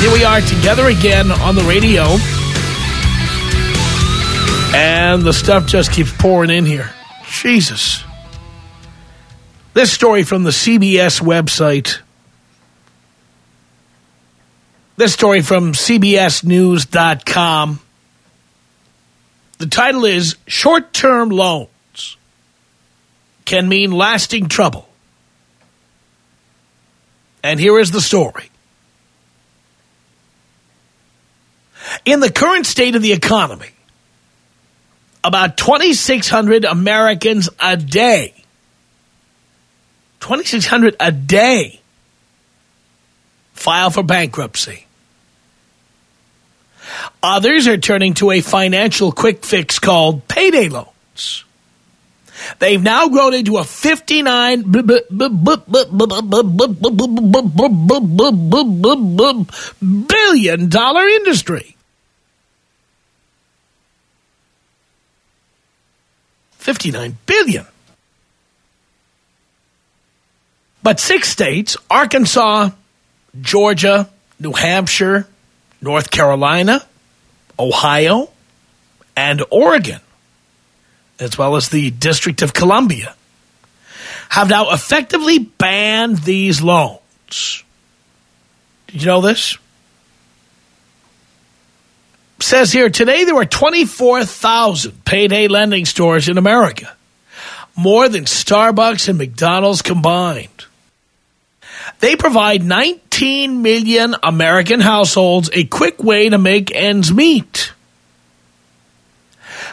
Here we are together again on the radio. And the stuff just keeps pouring in here. Jesus. This story from the CBS website. This story from CBSNews.com. The title is Short-Term Loans Can Mean Lasting Trouble. And here is the story. In the current state of the economy, about 2,600 Americans a day, 2,600 a day, file for bankruptcy. Others are turning to a financial quick fix called payday loans. They've now grown into a 59 billion dollar industry. 59 billion. But six states, Arkansas, Georgia, New Hampshire, North Carolina, Ohio, and Oregon, as well as the District of Columbia, have now effectively banned these loans. Did you know this? Says here, today there are 24,000 payday lending stores in America, more than Starbucks and McDonald's combined. They provide 19 million American households a quick way to make ends meet.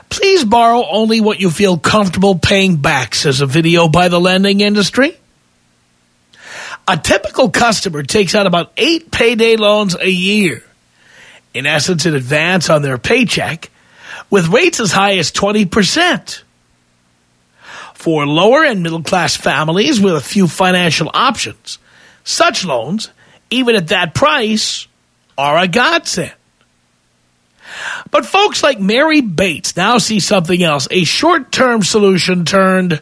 Please borrow only what you feel comfortable paying back, says a video by the lending industry. A typical customer takes out about eight payday loans a year, in essence in advance on their paycheck, with rates as high as 20%. For lower and middle class families with a few financial options, such loans, even at that price, are a godsend. But folks like Mary Bates now see something else, a short-term solution turned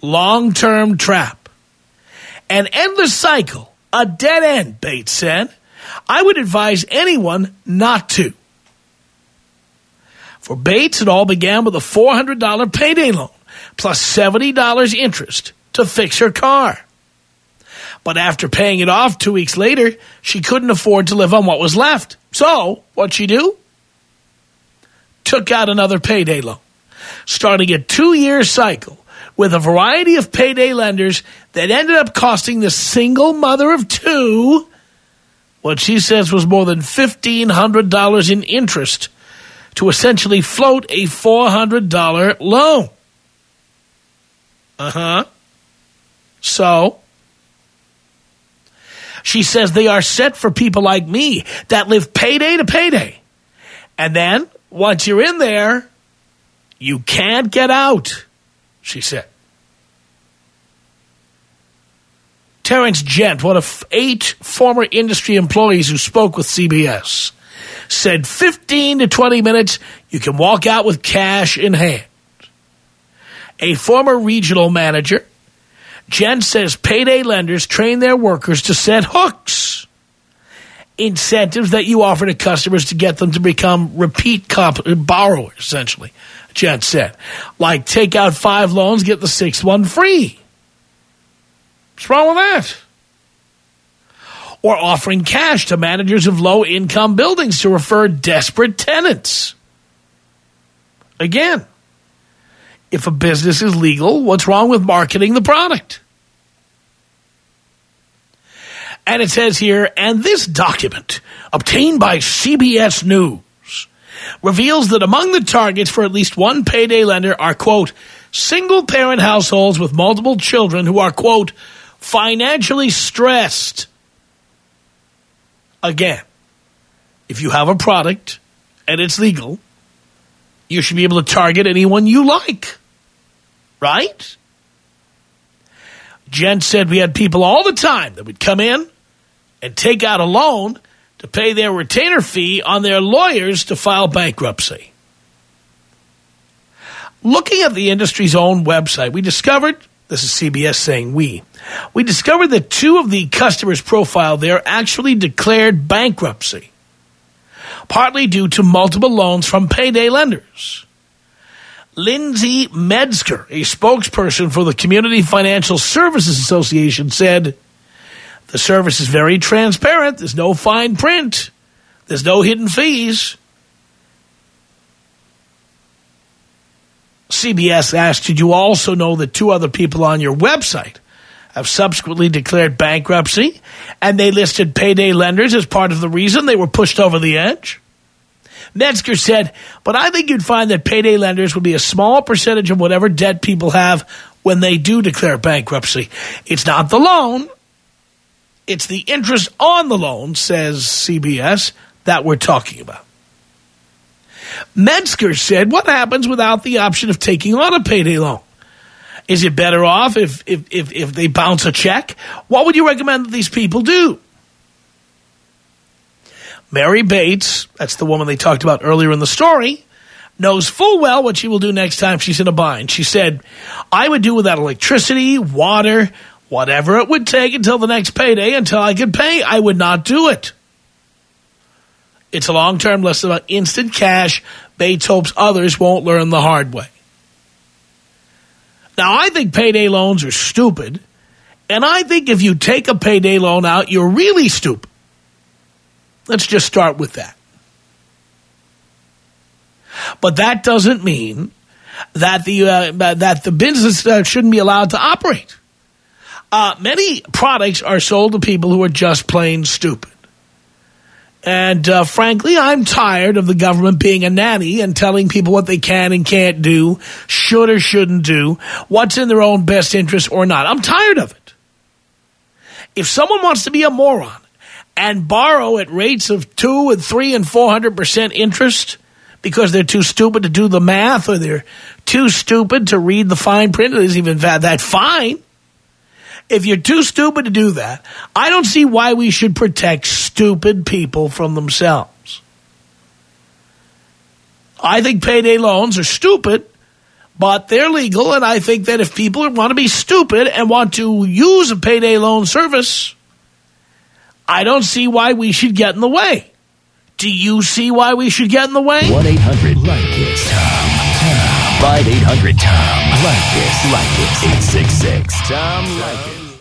long-term trap. An endless cycle, a dead end, Bates said. I would advise anyone not to. For Bates, it all began with a $400 payday loan plus $70 interest to fix her car. But after paying it off two weeks later, she couldn't afford to live on what was left. So, what'd she do? Took out another payday loan, starting a two-year cycle with a variety of payday lenders that ended up costing the single mother of two what she says was more than $1,500 in interest to essentially float a $400 loan. Uh-huh. So... She says they are set for people like me that live payday to payday. And then, once you're in there, you can't get out, she said. Terrence Gent, one of eight former industry employees who spoke with CBS, said 15 to 20 minutes, you can walk out with cash in hand. A former regional manager Gent says payday lenders train their workers to set hooks, incentives that you offer to customers to get them to become repeat borrowers, essentially, Gent said. Like take out five loans, get the sixth one free. What's wrong with that? Or offering cash to managers of low-income buildings to refer desperate tenants. Again, if a business is legal, what's wrong with marketing the product? And it says here, and this document, obtained by CBS News, reveals that among the targets for at least one payday lender are, quote, single-parent households with multiple children who are, quote, financially stressed. Again, if you have a product and it's legal, you should be able to target anyone you like. Right? Gent said we had people all the time that would come in and take out a loan to pay their retainer fee on their lawyers to file bankruptcy. Looking at the industry's own website, we discovered, this is CBS saying we, we discovered that two of the customers profiled there actually declared bankruptcy, partly due to multiple loans from payday lenders. Lindsay Metzger, a spokesperson for the Community Financial Services Association, said, the service is very transparent. There's no fine print. There's no hidden fees. CBS asked, did you also know that two other people on your website have subsequently declared bankruptcy and they listed payday lenders as part of the reason they were pushed over the edge? Metzger said, but I think you'd find that payday lenders would be a small percentage of whatever debt people have when they do declare bankruptcy. It's not the loan. It's the interest on the loan, says CBS, that we're talking about. Metzger said, what happens without the option of taking on a payday loan? Is it better off if, if, if, if they bounce a check? What would you recommend that these people do? Mary Bates, that's the woman they talked about earlier in the story, knows full well what she will do next time she's in a bind. She said, I would do without electricity, water, whatever it would take until the next payday until I could pay. I would not do it. It's a long-term lesson about instant cash. Bates hopes others won't learn the hard way. Now, I think payday loans are stupid, and I think if you take a payday loan out, you're really stupid. Let's just start with that. But that doesn't mean that the uh, that the business uh, shouldn't be allowed to operate. Uh, many products are sold to people who are just plain stupid. And uh, frankly, I'm tired of the government being a nanny and telling people what they can and can't do, should or shouldn't do, what's in their own best interest or not. I'm tired of it. If someone wants to be a moron and borrow at rates of two and three and four hundred percent interest because they're too stupid to do the math or they're too stupid to read the fine print, it isn't even that fine. If you're too stupid to do that, I don't see why we should protect stupid people from themselves. I think payday loans are stupid, but they're legal, and I think that if people want to be stupid and want to use a payday loan service, I don't see why we should get in the way. Do you see why we should get in the way? 1-800-LIKE-IT. 5-800-TOM. Like this. Like this. 866. Tom Leykis.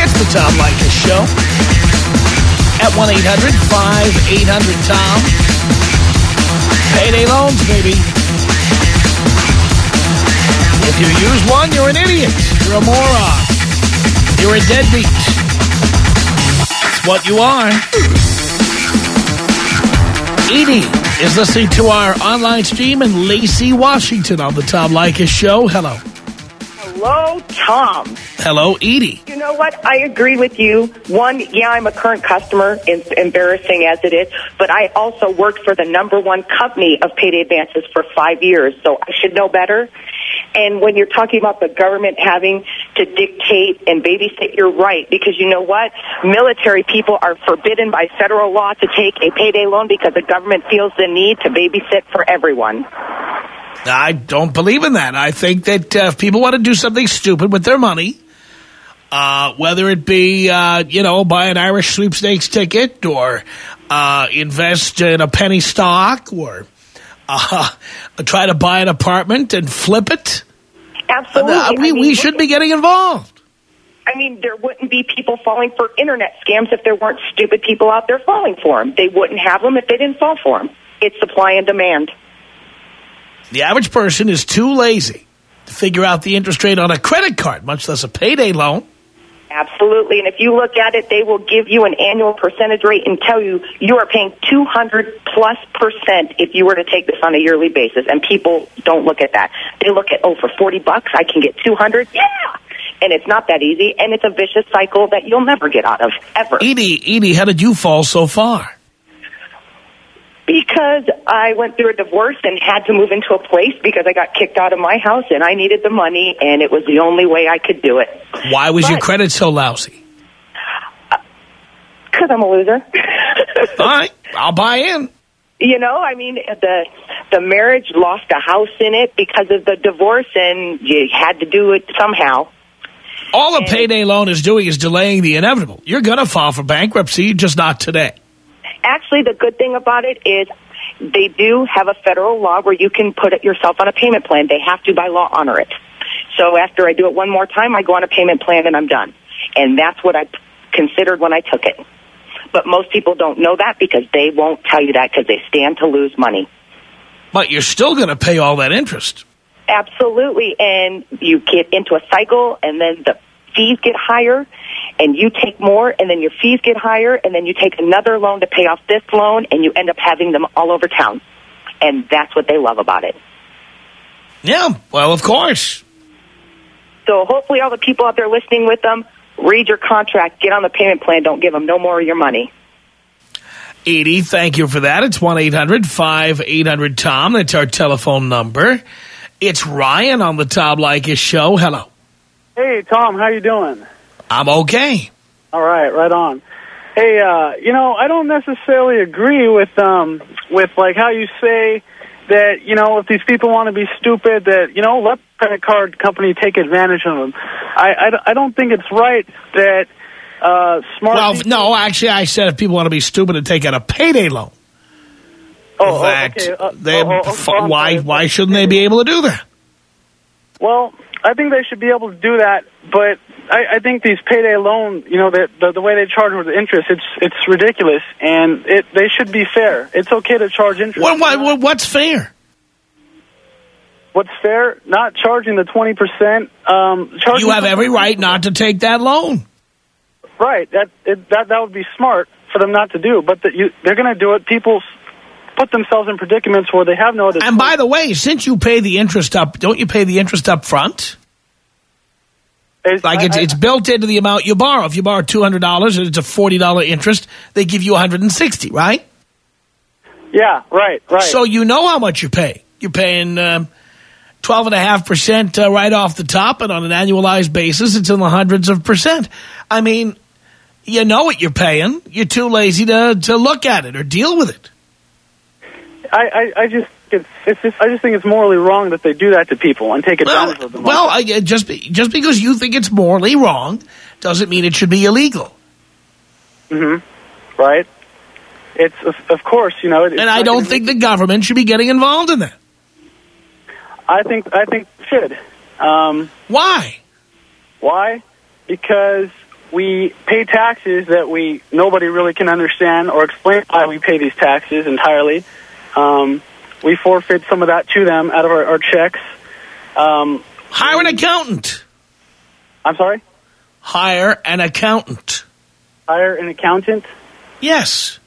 It's the Tom Leykis Show. At 1-800-5800-TOM. Payday loans, baby. If you use one, you're an idiot. You're a moron. You're a deadbeat. It's what you are. Edie is listening to our online stream in Lacey, Washington on the Tom Leykis Show. Hello. Hello, Tom. Hello, Edie. You know what? I agree with you. One, yeah, I'm a current customer, it's embarrassing as it is, but I also worked for the number one company of payday advances for five years, so I should know better. And when you're talking about the government having to dictate and babysit, you're right. Because you know what? Military people are forbidden by federal law to take a payday loan because the government feels the need to babysit for everyone. I don't believe in that. I think that uh, if people want to do something stupid with their money, uh, whether it be, uh, you know, buy an Irish sweepstakes ticket or uh, invest in a penny stock or uh, try to buy an apartment and flip it, Absolutely. uh, we, I mean, we should be getting involved. I mean, there wouldn't be people falling for internet scams if there weren't stupid people out there falling for them. They wouldn't have them if they didn't fall for them. It's supply and demand. The average person is too lazy to figure out the interest rate on a credit card, much less a payday loan. Absolutely. And if you look at it, they will give you an annual percentage rate and tell you you are paying 200 plus percent if you were to take this on a yearly basis. And people don't look at that. They look at, oh, for 40 bucks, I can get 200. Yeah. And it's not that easy. And it's a vicious cycle that you'll never get out of, ever. Edie, Edie, how did you fall so far? Because I went through a divorce and had to move into a place because I got kicked out of my house and I needed the money and it was the only way I could do it. Why was your credit so lousy? Uh, because I'm a loser. All right, I'll buy in. You know, I mean, the the marriage lost a house in it because of the divorce, and you had to do it somehow. All a payday loan is doing is delaying the inevitable. You're going to file for bankruptcy, just not today. Actually, the good thing about it is they do have a federal law where you can put it yourself on a payment plan. They have to, by law, honor it. So after I do it one more time, I go on a payment plan and I'm done. And that's what I considered when I took it. But most people don't know that because they won't tell you that because they stand to lose money. But you're still going to pay all that interest. Absolutely. And you get into a cycle and then the fees get higher and you take more and then your fees get higher and then you take another loan to pay off this loan and you end up having them all over town. And that's what they love about it. Yeah, well, of course. So hopefully all the people out there listening with them, read your contract, get on the payment plan, don't give them no more of your money. Edie, thank you for that. It's 1-800-5800-TOM. That's our telephone number. It's Ryan on the Tom Leykis show. Hello. Hey, Tom, how you doing? I'm okay. All right, right on. Hey, uh, you know, I don't necessarily agree with um with like how you say that, you know, if these people want to be stupid that, you know, let the credit card company take advantage of them. I I, I don't think it's right that uh smart Well, no, actually, I said if people want to be stupid and take out a payday loan, oh, oh, that okay, uh, they, oh, oh, why why shouldn't they be able to do that? Well, I think they should be able to do that, but I, I think these payday loan, you know, the, the the way they charge with interest, it's it's ridiculous, and it they should be fair. It's okay to charge interest. What, what, what- what's fair? What's fair? Not charging the twenty percent. Um, You have every right not to take that loan. Right. That it, that that would be smart for them not to do, but that you they're going to do it. People put themselves in predicaments where they have no other. And by the way, since you pay the interest up, don't you pay the interest up front? Choice. Like I- it's, I- it's built into the amount you borrow. If you borrow $200 and it's a $40 interest, they give you 160 right? yeah, right, right. So you know how much you pay. You're paying um, 12.5% uh, right off the top, and on an annualized basis, it's in the hundreds of percent. I mean, you know what you're paying. You're too lazy to, to look at it or deal with it. I, I, I just it's, it's just I just think it's morally wrong that they do that to people and take advantage Well, of them. well I, uh, just, be, just because you think it's morally wrong doesn't mean it should be illegal. mhm right? It's of, of course you know. It, And I don't think the government should be getting involved in that. I think I think it should. Um, Why? Why? Because we pay taxes that we nobody really can understand or explain why we pay these taxes entirely. Um, we forfeit some of that to them out of our, our checks. Um, Hire an accountant. I'm sorry. Hire an accountant. Hire an accountant. Yes.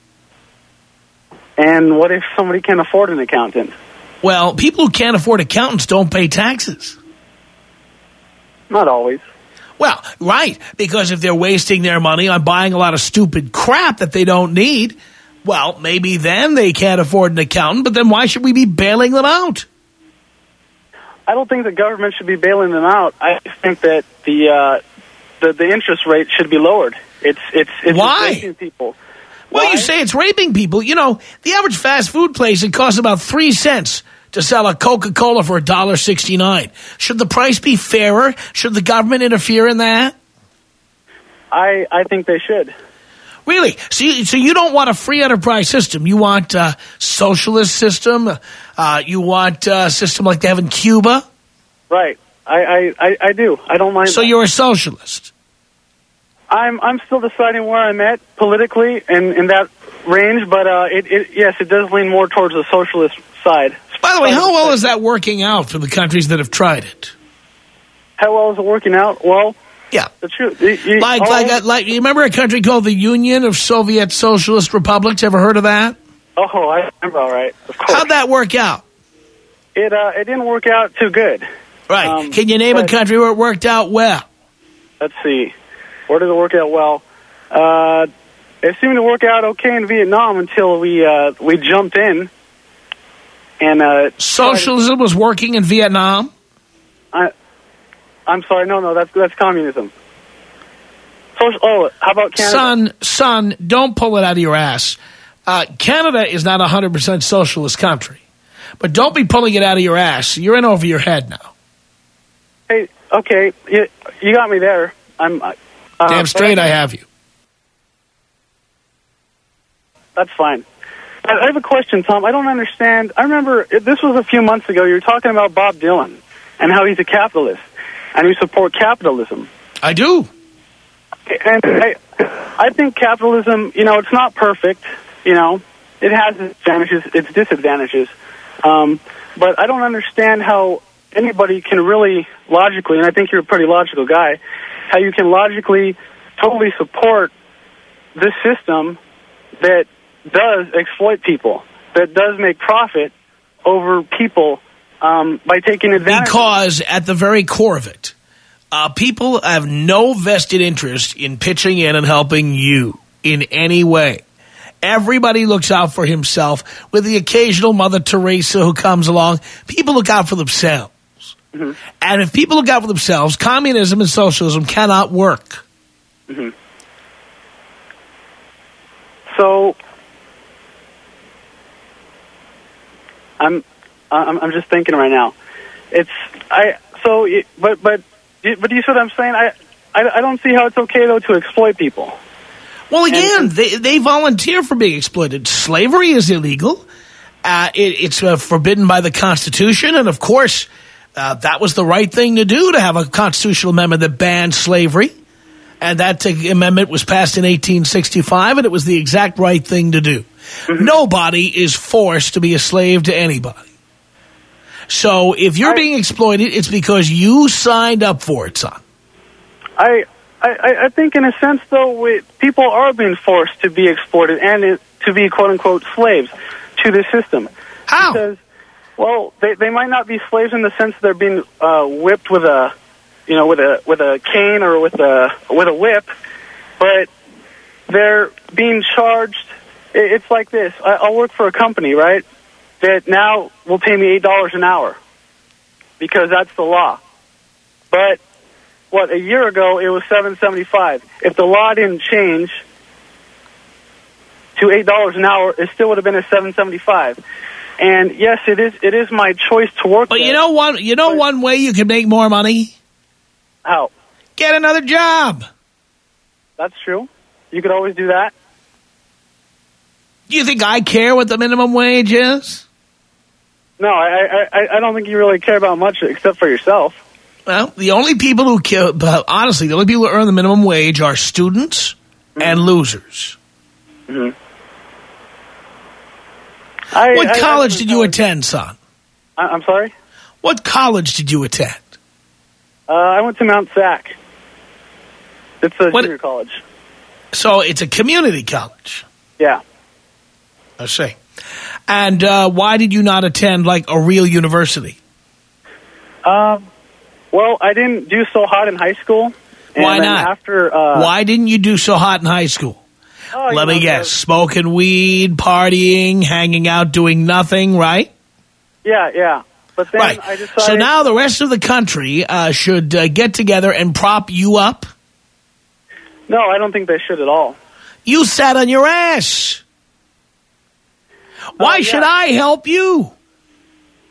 And what if somebody can't afford an accountant? Well, people who can't afford accountants don't pay taxes. Not always. Well, right, because if they're wasting their money on buying a lot of stupid crap that they don't need, well, maybe then they can't afford an accountant, but then why should we be bailing them out? I don't think the government should be bailing them out. I think that the uh, the, the interest rate should be lowered. It's it's it's Why? people. Well, Why? you say it's raping people. You know, the average fast food place, it costs about three cents to sell a Coca-Cola for a dollar sixty-nine. Should the price be fairer? Should the government interfere in that? I I think they should. Really? So you, so you don't want a free enterprise system. You want a socialist system. Uh, you want a system like they have in Cuba. Right. I, I, I, I do. I don't mind. So that. you're a socialist. I'm I'm still deciding where I'm at politically in, in that range, but uh, it, it yes, it does lean more towards the socialist side. By the way, how well is that working out for the countries that have tried it? How well is it working out? Well, Yeah. you- you- Like, all- like, like, you remember a country called the Union of Soviet Socialist Republics? Ever heard of that? oh, I remember. All right, of course. How'd that work out? It uh, it didn't work out too good. Right. Um, Can you name a country where it worked out well? Let's see. Where did it work out well? Uh, it seemed to work out okay in Vietnam until we uh, we jumped in. And uh, Socialism was working in Vietnam. I, I'm sorry, no, no, that's that's communism. Social, oh, how about Canada? Son, son, don't pull it out of your ass. Uh, Canada is not a 100% socialist country. But don't be pulling it out of your ass. You're in over your head now. Hey, okay, you, you got me there. I'm uh, Damn straight I have you. That's fine. I I have a question, Tom. I don't understand. I remember this was a few months ago. You were talking about Bob Dylan and how he's a capitalist and you support capitalism. I do. And I, I think capitalism, you know, it's not perfect. You know, it has its advantages, its disadvantages. Um, but I don't understand how anybody can really logically, and I think you're a pretty logical guy, how you can logically totally support this system that does exploit people, that does make profit over people um, by taking advantage. Because at the very core of it, uh, people have no vested interest in pitching in and helping you in any way. Everybody looks out for himself, with the occasional Mother Teresa who comes along. People look out for themselves. And if people look out for themselves, communism and socialism cannot work. So I'm I'm I'm just thinking right now. It's I so but but but do you see what I'm saying? I I, I don't see how it's okay though to exploit people. Well, again, they, they volunteer for being exploited. Slavery is illegal. Uh, it, it's uh, forbidden by the Constitution. And, of course, uh, that was the right thing to do, to have a constitutional amendment that banned slavery. And that uh, amendment was passed in 1865, and it was the exact right thing to do. Nobody is forced to be a slave to anybody. So if you're I- being exploited, it's because you signed up for it, son. I I, I think in a sense though we, people are being forced to be exploited and it, to be quote unquote slaves to this system. How? Because well they they might not be slaves in the sense they're being uh, whipped with a you know with a with a cane or with a with a whip, but they're being charged. it- It's like this. I, I'll work for a company, right? That now will pay me eight dollars an hour because that's the law. But what a year ago it was seven seventy five. If the law didn't change to eight dollars an hour, it still would have been a seven seventy five. And yes, it is. It is my choice to work. But there. you know one, you know one way you can make more money? how? Get another job. That's true. You could always do that. Do you think I care what the minimum wage is? No, I, I, I- I don't think you really care about much except for yourself. Well, the only people who care, but honestly, the only people who earn the minimum wage are students and losers. I, What I- I college was did you attend, son? I, I'm sorry. What college did you attend? Uh, I went to Mount SAC. It's a What- junior college. So it's a community college. Yeah. I see. And uh, why did you not attend like a real university? Um. Well, I didn't do so hot in high school. And Why not? After uh, why didn't you do so hot in high school? oh, Let me know, guess. Smoking weed, partying, hanging out, doing nothing, right? Yeah, yeah. But then Right. I decided. So now the rest of the country uh, should uh, get together and prop you up. No, I don't think they should at all. You sat on your ass. Oh, Why yeah. should I help you?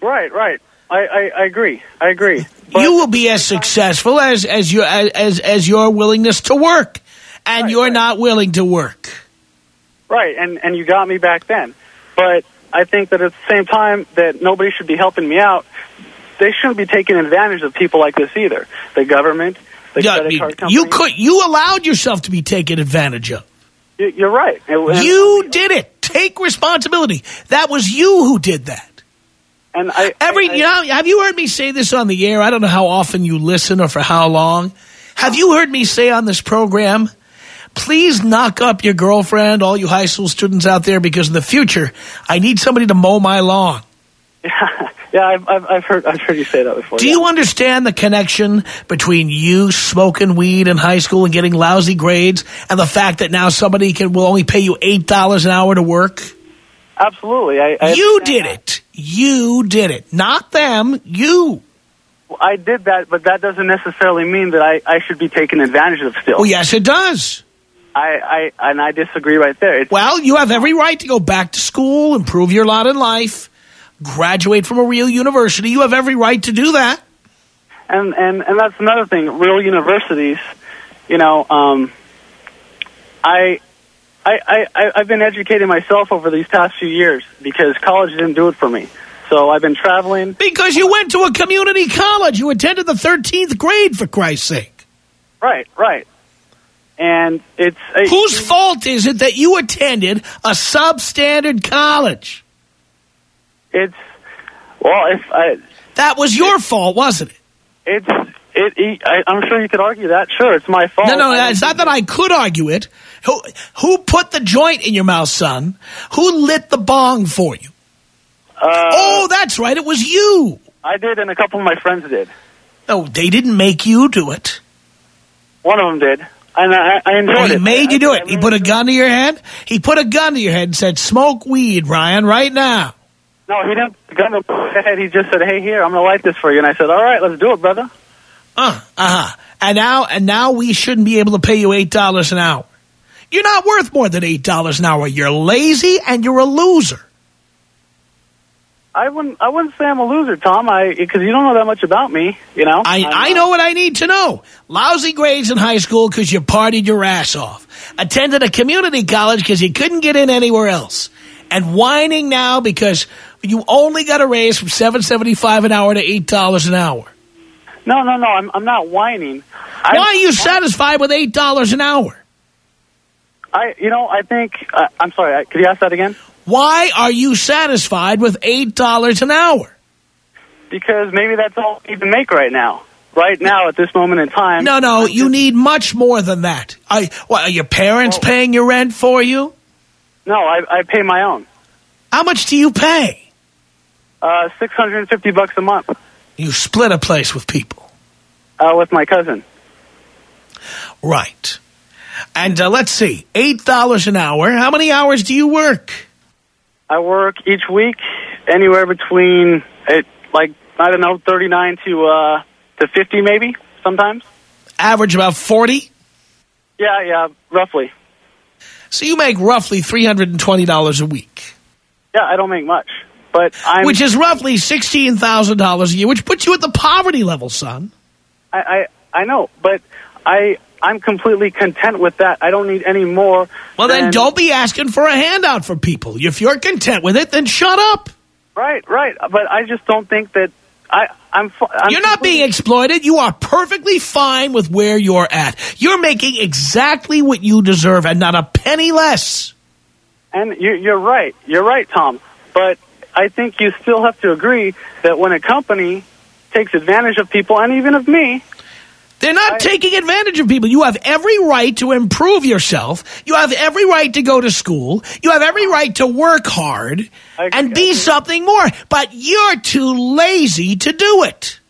Right, right. I, I, I agree. I agree. But, you will be as successful as as your as as your willingness to work, and Right, you're right. not willing to work. Right, and and you got me back then. But I think that at the same time that nobody should be helping me out. They shouldn't be taking advantage of people like this either. The government, the Yeah, credit you, card company. you could you allowed yourself to be taken advantage of. You- You're right. And- and- You did it. Take responsibility. That was you who did that. And I Every, I, you know, have you heard me say this on the air? I don't know how often you listen or for how long. Have you heard me say on this program, please knock up your girlfriend, all you high school students out there, because in the future, I need somebody to mow my lawn. yeah, I've, I've I've heard I've heard you say that before. Do yeah. you understand the connection between you smoking weed in high school and getting lousy grades and the fact that now somebody can will only pay you $8 an hour to work? Absolutely. I, I You did that. it. You did it. Not them. You. I did that, but that doesn't necessarily mean that I, I should be taken advantage of still. Oh, yes, it does. I, I and I disagree right there. It's, Well, you have every right to go back to school, improve your lot in life, graduate from a real university. You have every right to do that. and and and that's another thing. Real universities, you know, um, I. I, I, I've been educating myself over these past few years because college didn't do it for me. So I've been traveling. Because you went to a community college. You attended the 13th grade, for Christ's sake. Right, right. And it's a, Whose fault is it that you attended a substandard college? It's well, if I, That was your fault, wasn't it? it's it, it I, I'm sure you could argue that. Sure, it's my fault. No, no, I it's not that I could argue it. Who, who put the joint in your mouth, son? Who lit the bong for you? Uh, oh, that's right. It was you. I did, and a couple of my friends did. No, they didn't make you do it. One of them did, and I, I enjoyed Oh, he it. made you do I it. He really put a gun to your head. He put a gun to your head and said, "Smoke weed, Ryan, right now." No, he didn't gun to my head. He just said, "Hey, here, I'm going to light this for you." And I said, "All right, let's do it, brother." Uh, uh-huh. And now, and now we shouldn't be able to pay you eight dollars an hour. You're not worth more than eight dollars an hour. You're lazy and you're a loser. I wouldn't. I wouldn't say I'm a loser, Tom. I because you don't know that much about me. You know. I, I uh, know what I need to know. Lousy grades in high school because you partied your ass off. Attended a community college because you couldn't get in anywhere else. And whining now because you only got a raise from seven seventy five an hour to eight dollars an hour. No, no, no. I'm. I'm not whining. I, Why are you satisfied with eight dollars an hour? I. You know. I think. Uh, I'm sorry. I, could you ask that again? Why are you satisfied with eight dollars an hour? Because maybe that's all you can make right now. Right now, at this moment in time. No, no, I'm you just- need much more than that. I, what, are your parents Well- paying your rent for you? No, I, I pay my own. How much do you pay? Uh, six hundred and fifty bucks a month You split a place with people. uh, with my cousin. Right. And uh, let's see, $8 an hour. How many hours do you work? I work each week anywhere between it like I don't know thirty nine to uh to fifty maybe sometimes. Average about 40? Yeah, yeah, roughly. So you make roughly $320 a week, Yeah, I don't make much, but I'm which is roughly $16,000 a year, which puts you at the poverty level, son. I, I I know, but I I'm completely content with that. I don't need any more. Well, then don't be asking for a handout for people. If you're content with it, then shut up. Right, right. But I just don't think that I I'm. I'm You're not being exploited. You are perfectly fine with where you're at. You're making exactly what you deserve and not a penny less. And you're, you're right. You're right, Tom. But I think you still have to agree that when a company takes advantage of people, and even of me, They're not I- taking advantage of people. You have every right to improve yourself. You have every right to go to school. You have every right to work hard and be something more. But you're too lazy to do it.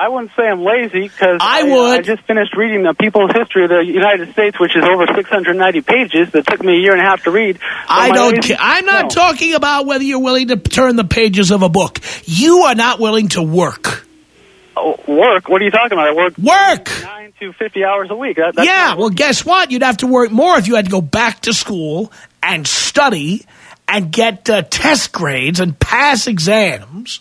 I wouldn't say I'm lazy because I I, would. I just finished reading the People's History of the United States, which is over 690 pages. That took me a year and a half to read. I don't lazy? care. I'm not No. talking about whether you're willing to turn the pages of a book. You are not willing to work. Oh, work. What are you talking about? I work Work! nine to 50 hours a week. That, that's yeah, well, guess what? You'd have to work more if you had to go back to school and study and get uh, test grades and pass exams.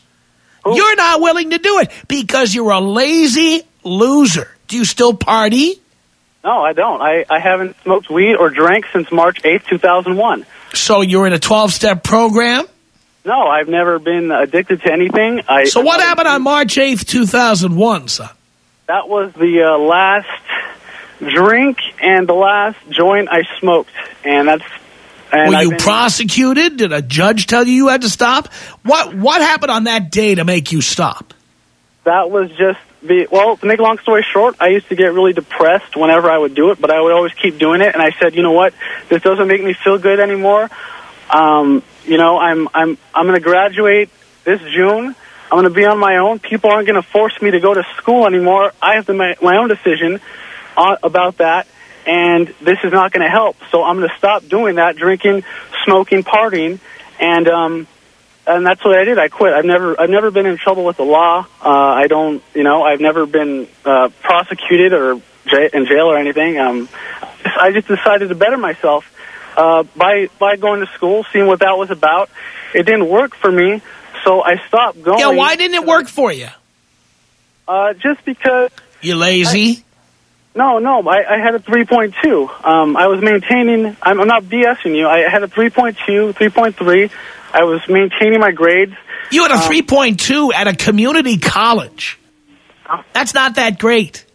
You're not willing to do it because you're a lazy loser. Do you still party? no, I don't. I, I haven't smoked weed or drank since March 8th, 2001. So you're in a 12 step program? No, I've never been addicted to anything. I, So what happened on March 8th, 2001, son? That was the uh, last drink and the last joint I smoked, and that's And Were I've you prosecuted? Did a judge tell you you had to stop? What What happened on that day to make you stop? That was just the well. To make a long story short, I used to get really depressed whenever I would do it, but I would always keep doing it. And I said, you know what, this doesn't make me feel good anymore. Um, you know, I'm I'm I'm going to graduate this June. I'm going to be on my own. People aren't going to force me to go to school anymore. I have to make my own decision uh, about that, and this is not going to help. So I'm going to stop doing that, drinking, smoking, partying, and um, and that's what I did. I quit. I've never I've never been in trouble with the law. Uh, I don't, you know, I've never been uh, prosecuted or j- in jail or anything. Um, I just decided to better myself uh, by by going to school, seeing what that was about. It didn't work for me, so I stopped going. Yeah, why didn't it work for you? Uh, just because. You lazy? No, no, I, I had a 3.2. Um, I was maintaining, I'm, I'm not BSing you, I had a 3.2, 3.3. I was maintaining my grades. You had a 3.2 at a community college. That's not that great.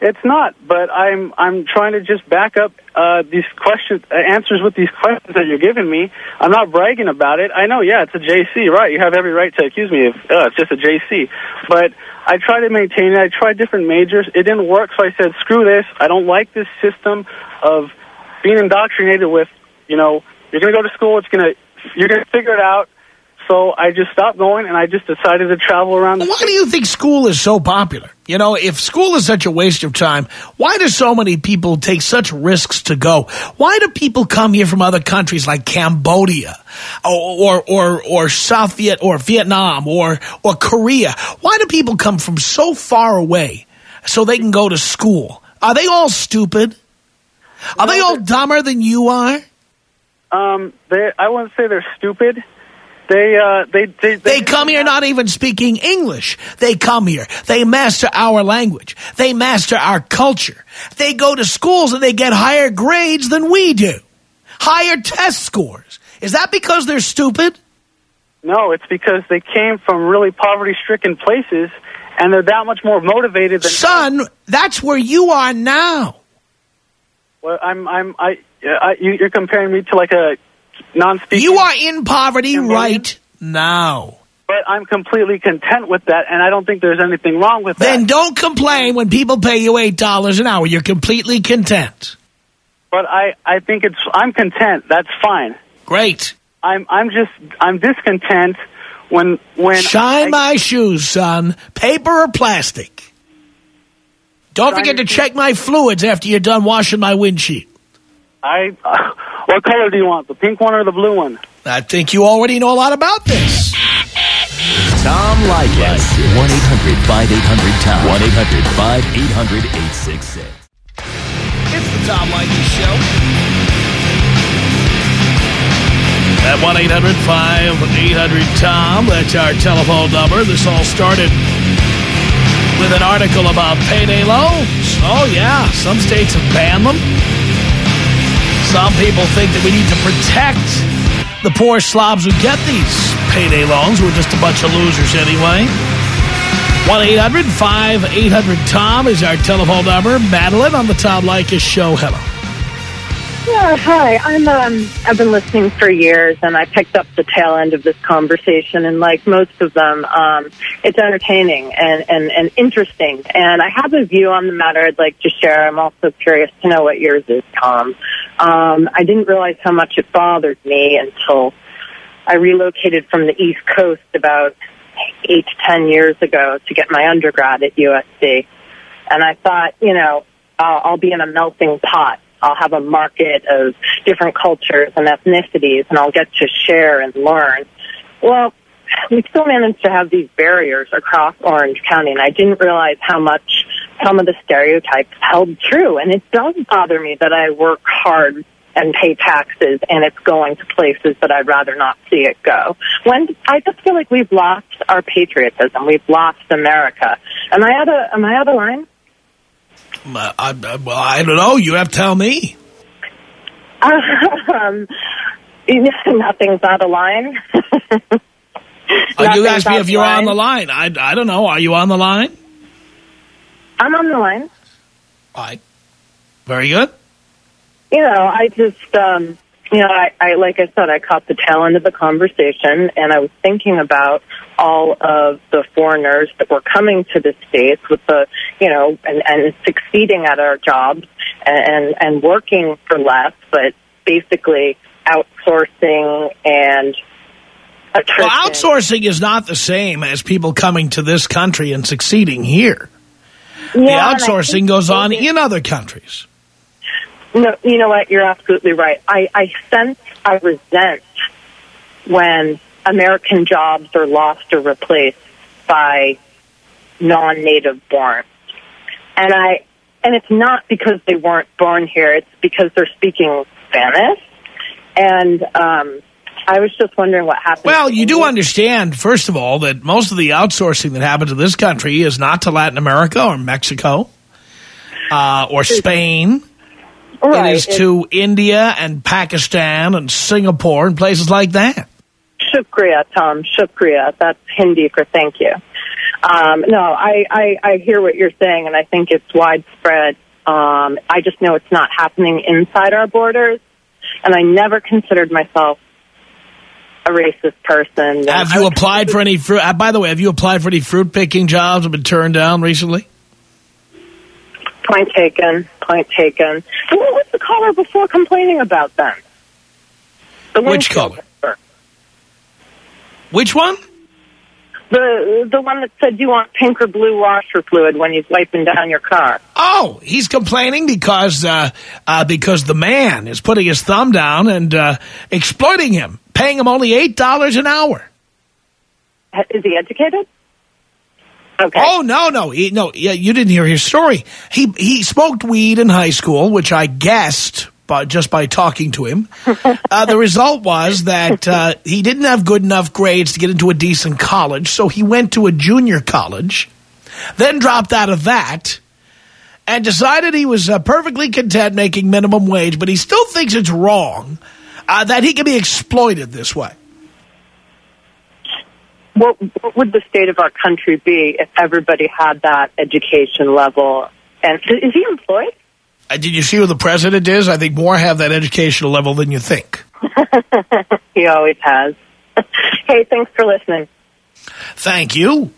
It's not, but I'm I'm trying to just back up uh, these questions, uh, answers with these questions that you're giving me. I'm not bragging about it. I know, yeah, it's a JC, right? You have every right to accuse me of uh, it's just a JC, but I tried to maintain it. I tried different majors. It didn't work, so I said, screw this. I don't like this system of being indoctrinated with, you know, you're going to go to school. It's going to you're going to figure it out. So I just stopped going, and I just decided to travel around. The Why do you think school is so popular? You know, if school is such a waste of time, why do so many people take such risks to go? Why do people come here from other countries like Cambodia or or or, or South Viet or Vietnam or or Korea? Why do people come from so far away so they can go to school? Are they all stupid? Are they all dumber than you are? Um, they, I wouldn't say they're stupid. They, uh, they, they, They come here not even speaking English. They come here. They master our language. They master our culture. They go to schools and they get higher grades than we do. Higher test scores. Is that because they're stupid? No, it's because they came from really poverty-stricken places, and they're that much more motivated than. Son, that's where you are now. Well, I'm, I'm, I, I you, you're comparing me to like a non-speaking. You are in poverty Cambodian? right now. But I'm completely content with that, and I don't think there's anything wrong with that. Then don't complain when people pay you $8 an hour. You're completely content. but I, I think it's. I'm content. That's fine. Great. I'm, I'm just, I'm discontent when, when. Shine I- my shoes, son. Paper or plastic? Don't forget to check my fluids after you're done washing my windshield. I, uh, what color do you want? The pink one or the blue one? I think you already know a lot about this. Tom Leykis. 1-800-5800-TOM. 1-800-5800-866. It's the Tom Leykis Show. At 1-800-5800-TOM. That's our telephone number. This all started with an article about payday loans. Oh, yeah. Some states have banned them. Some people think that we need to protect the poor slobs who get these payday loans. We're just a bunch of losers anyway. 1-800-5800-TOM is our telephone number. Madeline on the Tom Leykis Show. Hello. Yeah, hi. I'm um I've been listening for years and I picked up the tail end of this conversation and like most of them, um, it's entertaining and, and, and interesting. And I have a view on the matter I'd like to share. I'm also curious to know what yours is, Tom. Um, I didn't realize how much it bothered me until I relocated from the East Coast about eight to ten years ago to get my undergrad at USC. And I thought, you know, uh, I'll be in a melting pot. I'll have a market of different cultures and ethnicities, and I'll get to share and learn. Well, we still managed to have these barriers across Orange County, and I didn't realize how much some of the stereotypes held true. And it does bother me that I work hard and pay taxes, and it's going to places that I'd rather not see it go. When I just feel like we've lost our patriotism, we've lost America. Am I out of am I out of line? Uh, I, well, I don't know. You have to tell me. um, nothing's out of line. Uh, you asked me if you're on the line. I, I don't know. Are you on the line? I'm on the line. All right. Very good. You know, I just, um, you know, I, I like I said, I caught the tail end of the conversation, and I was thinking about all of the foreigners that were coming to the states with the, you know, and, and succeeding at our jobs and and working for less, but basically outsourcing and. Well, outsourcing is not the same as people coming to this country and succeeding here. Yeah, the outsourcing goes on in other countries. No, you know what? You're absolutely right. I, I sense, I resent when American jobs are lost or replaced by non-native born. And I, and it's not because they weren't born here. It's because they're speaking Spanish. And, um, I was just wondering what happened. Well, you do understand, first of all, that most of the outsourcing that happens in this country is not to Latin America or Mexico uh, or Spain. Right. It is to India and Pakistan and Singapore and places like that. Shukriya, Tom. Shukriya. That's Hindi for thank you. Um, no, I, I, I hear what you're saying, and I think it's widespread. Um, I just know it's not happening inside our borders, and I never considered myself a racist person. Have you applied for any fruit? Uh, by the way, have you applied for any fruit picking jobs? Have been turned down recently? Point taken. Point taken. And what was the caller before complaining about them? The Which caller? Which one? The the one that said you want pink or blue washer fluid when he's wiping down your car. Oh, he's complaining because uh, uh, because the man is putting his thumb down and uh, exploiting him, paying him only eight dollars an hour. Is he educated? Okay. Oh no, no, he, no. Yeah, you didn't hear his story. He he smoked weed in high school, which I guessed by, just by talking to him. uh, the result was that uh, he didn't have good enough grades to get into a decent college, so he went to a junior college, then dropped out of that, and decided he was uh, perfectly content making minimum wage, but he still thinks it's wrong uh, that he can be exploited this way. What, what would the state of our country be if everybody had that education level? And is he employed? Uh, did you see who the president is? I think more have that educational level than you think. he always has. hey, thanks for listening. Thank you.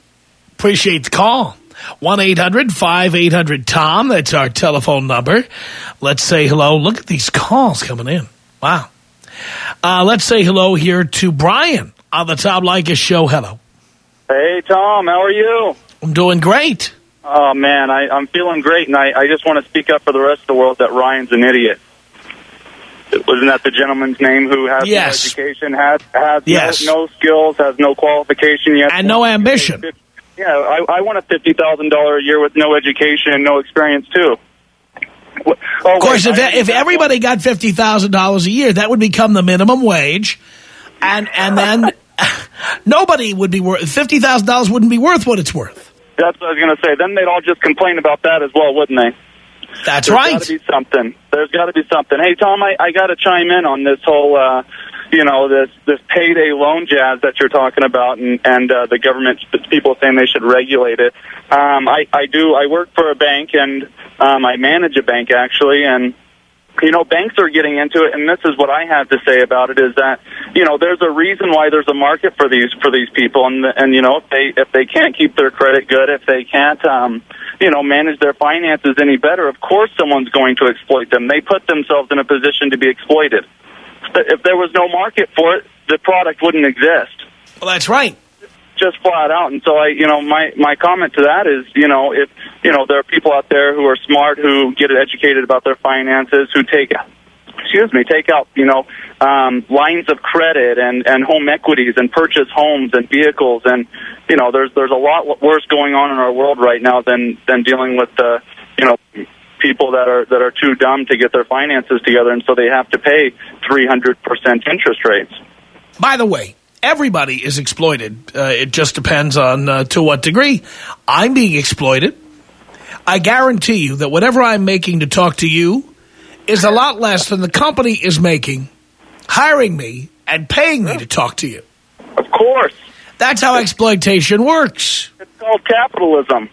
Appreciate the call. 1-800-5800-TOM. That's our telephone number. Let's say hello. Look at these calls coming in. Wow. Uh, let's say hello here to Brian on the Tom Leykis show. Hello. Hey, Tom. How are you? I'm doing great. Oh, man. I, I'm feeling great, and I, I just want to speak up for the rest of the world that Ryan's an idiot. Wasn't that the gentleman's name who has Yes. no education, has, has Yes. no, no skills, has no qualification yet? And no ambition. Yeah, I, I want a $50,000 a year with no education and no experience, too. Oh, Of course, wait, if, if everybody got $50,000 a year, that would become the minimum wage. And, and then nobody would be worth, $50,000 wouldn't be worth what it's worth. That's what I was going to say. Then they'd all just complain about that as well, wouldn't they? That's There's right. got to be something. There's got to be something. Hey, Tom, I, I got to chime in on this whole, uh, you know, this this payday loan jazz that you're talking about, and and uh, the government people saying they should regulate it. Um, I I do. I work for a bank, and um, I manage a bank actually, and you know, banks are getting into it, and this is what I have to say about it: is that you know, there's a reason why there's a market for these for these people, and and you know, if they if they can't keep their credit good, if they can't, um, you know, manage their finances any better, of course, someone's going to exploit them. They put themselves in a position to be exploited. If there was no market for it, the product wouldn't exist Well, that's right. just flat out. And so I, you know, my my comment to that is, you know, if you know there are people out there who are smart, who get educated about their finances, who take, excuse me, take out, you know, um, lines of credit and and home equities and purchase homes and vehicles, and you know, there's there's a lot worse going on in our world right now than than dealing with the, you know. People that are that are too dumb to get their finances together, and so they have to pay 300 percent interest rates. By the way, everybody is exploited. Uh, it just depends on uh, to what degree. I'm being exploited. I guarantee you that whatever I'm making to talk to you is a lot less than the company is making hiring me and paying me to talk to you. Of course, That's how exploitation works. it's called capitalism.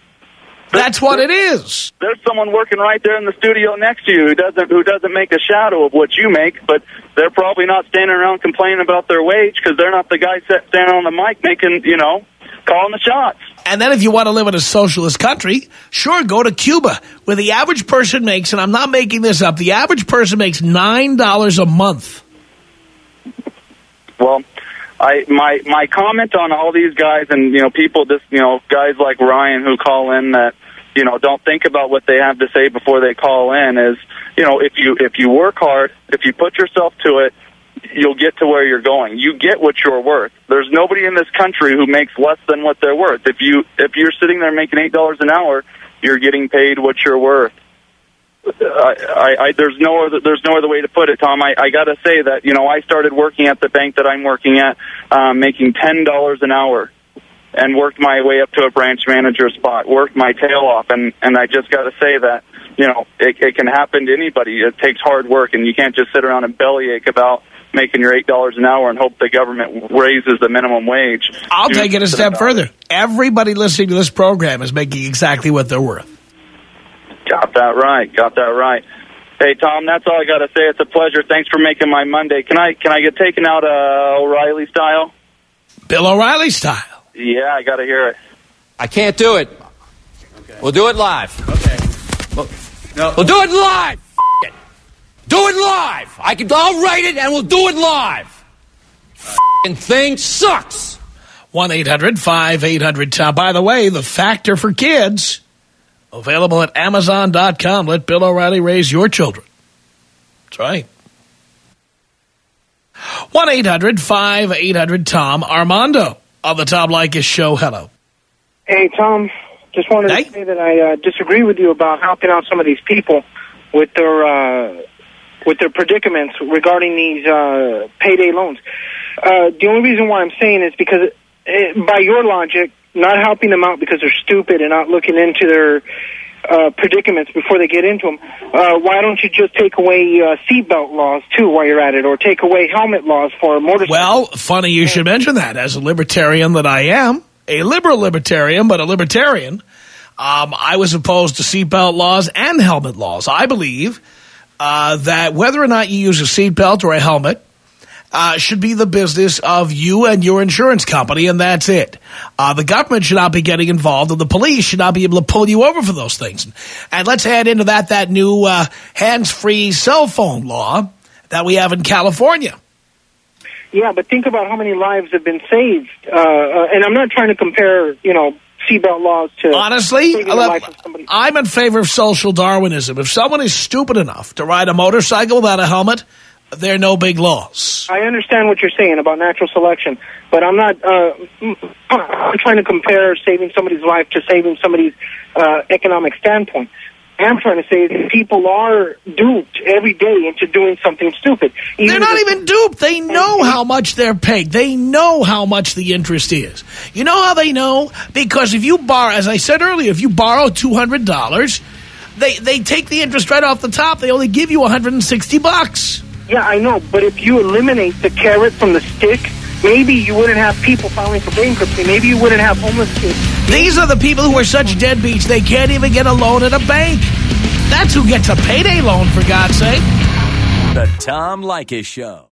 That's what it is. There's someone working right there in the studio next to you who doesn't who doesn't make a shadow of what you make, but they're probably not standing around complaining about their wage because they're not the guy set standing on the mic making you know calling the shots. And then if you want to live in a socialist country, sure, go to Cuba, where the average person makes, and I'm not making this up, the average person makes $9 a month. Well, I my my comment on all these guys and you know people just you know guys like Ryan who call in that you know don't think about what they have to say before they call in is you know if you if you work hard if you put yourself to it you'll get to where you're going. You get what you're worth. There's nobody in this country who makes less than what they're worth. If you if you're sitting there making eight dollars an hour you're getting paid what you're worth. I, I, I, there's no other, there's no other way to put it, Tom. I, I got to say that you know I started working at the bank that I'm working at, um, making ten dollars an hour, and worked my way up to a branch manager spot. Worked my tail off, and and I just got to say that you know it, it can happen to anybody. It takes hard work, and you can't just sit around and bellyache about making your eight dollars an hour and hope the government raises the minimum wage. I'll take it a step further. Everybody listening to this program is making exactly what they're worth. Got that right. Got that right. Hey Tom, that's all I got to say. It's a pleasure. Thanks for making my Monday. Can I can I get taken out uh, O'Reilly style? Bill O'Reilly style. Yeah, I got to hear it. I can't do it. Okay. We'll do it live. Okay. We'll, no. we'll do it live. F it. Do it live. I can. I'll write it and we'll do it live. Right. thing sucks. One eight hundred five eight hundred. By the way, the factor for kids Available at Amazon.com. Let Bill O'Reilly raise your children. That's right. 1-800-5800-TOM. Armando on the Tom Leykis show. Hello. Hey, Tom. Just wanted hey. to say that I uh, disagree with you about helping out some of these people with their uh, with their predicaments regarding these uh, payday loans. Uh, the only reason why I'm saying is because, it, by your logic, not helping them out because they're stupid and not looking into their uh, predicaments before they get into them. Uh, why don't you just take away uh, seatbelt laws, too, while you're at it, or take away helmet laws for motorcycles? Well, funny you should mention that. As a libertarian that I am, a liberal libertarian, but a libertarian, um, I was opposed to seatbelt laws and helmet laws. I believe uh, that whether or not you use a seatbelt or a helmet, uh, should be the business of you and your insurance company, and that's it. Uh, the government should not be getting involved, and the police should not be able to pull you over for those things. And let's add into that that new uh, hands-free cell phone law that we have in California. Yeah, but think about how many lives have been saved. Uh, uh, and I'm not trying to compare, you know, seatbelt laws to... Honestly, I'm in favor of social Darwinism. If someone is stupid enough to ride a motorcycle without a helmet they're no big loss. I understand what you're saying about natural selection, but I'm not uh, I'm trying to compare saving somebody's life to saving somebody's uh, economic standpoint. I'm trying to say people are duped every day into doing something stupid. Even they're not even duped. They know how much they're paid. They know how much the interest is. You know how they know? Because if you borrow, as I said earlier, if you borrow $200, they, they take the interest right off the top. They only give you 160 bucks. Yeah, I know, but if you eliminate the carrot from the stick, maybe you wouldn't have people filing for bankruptcy. Maybe you wouldn't have homeless kids. These are the people who are such deadbeats they can't even get a loan at a bank. That's who gets a payday loan, for God's sake. The Tom Leykis Show.